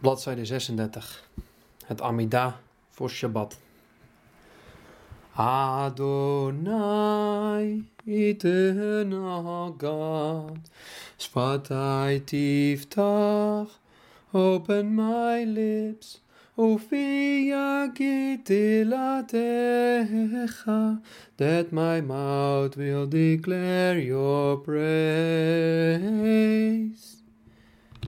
bladzijde 36. Het Amida voor Shabbat. Adonai eternal God, spatai tiftach, open my lips, Ufi gitilatecha, that my mouth will declare your praise.